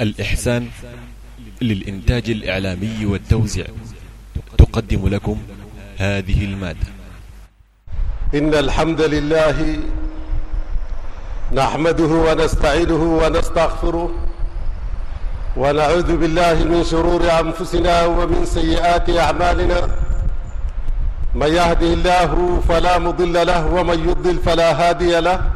الإحسان للإنتاج الإعلامي والتوزيع تقدم لكم هذه المادة. إن الحمد لله نحمده ونستعينه ونستغفره ونعوذ بالله من شرور أنفسنا ومن سيئات أعمالنا. من يهده الله فلا مضل له ومن يضل فلا هادي له.